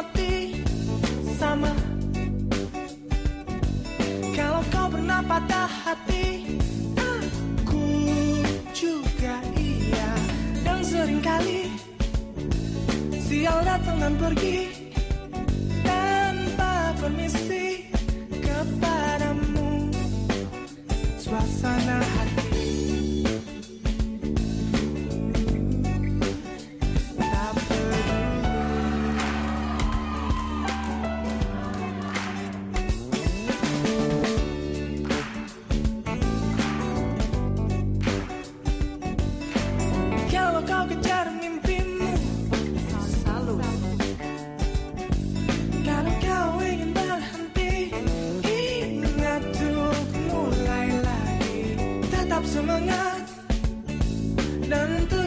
mati sama. Kalau kau pernah patah hati Aku juga iya. Dan sering kali Sial datang dan pergi semangat Dan teguhkan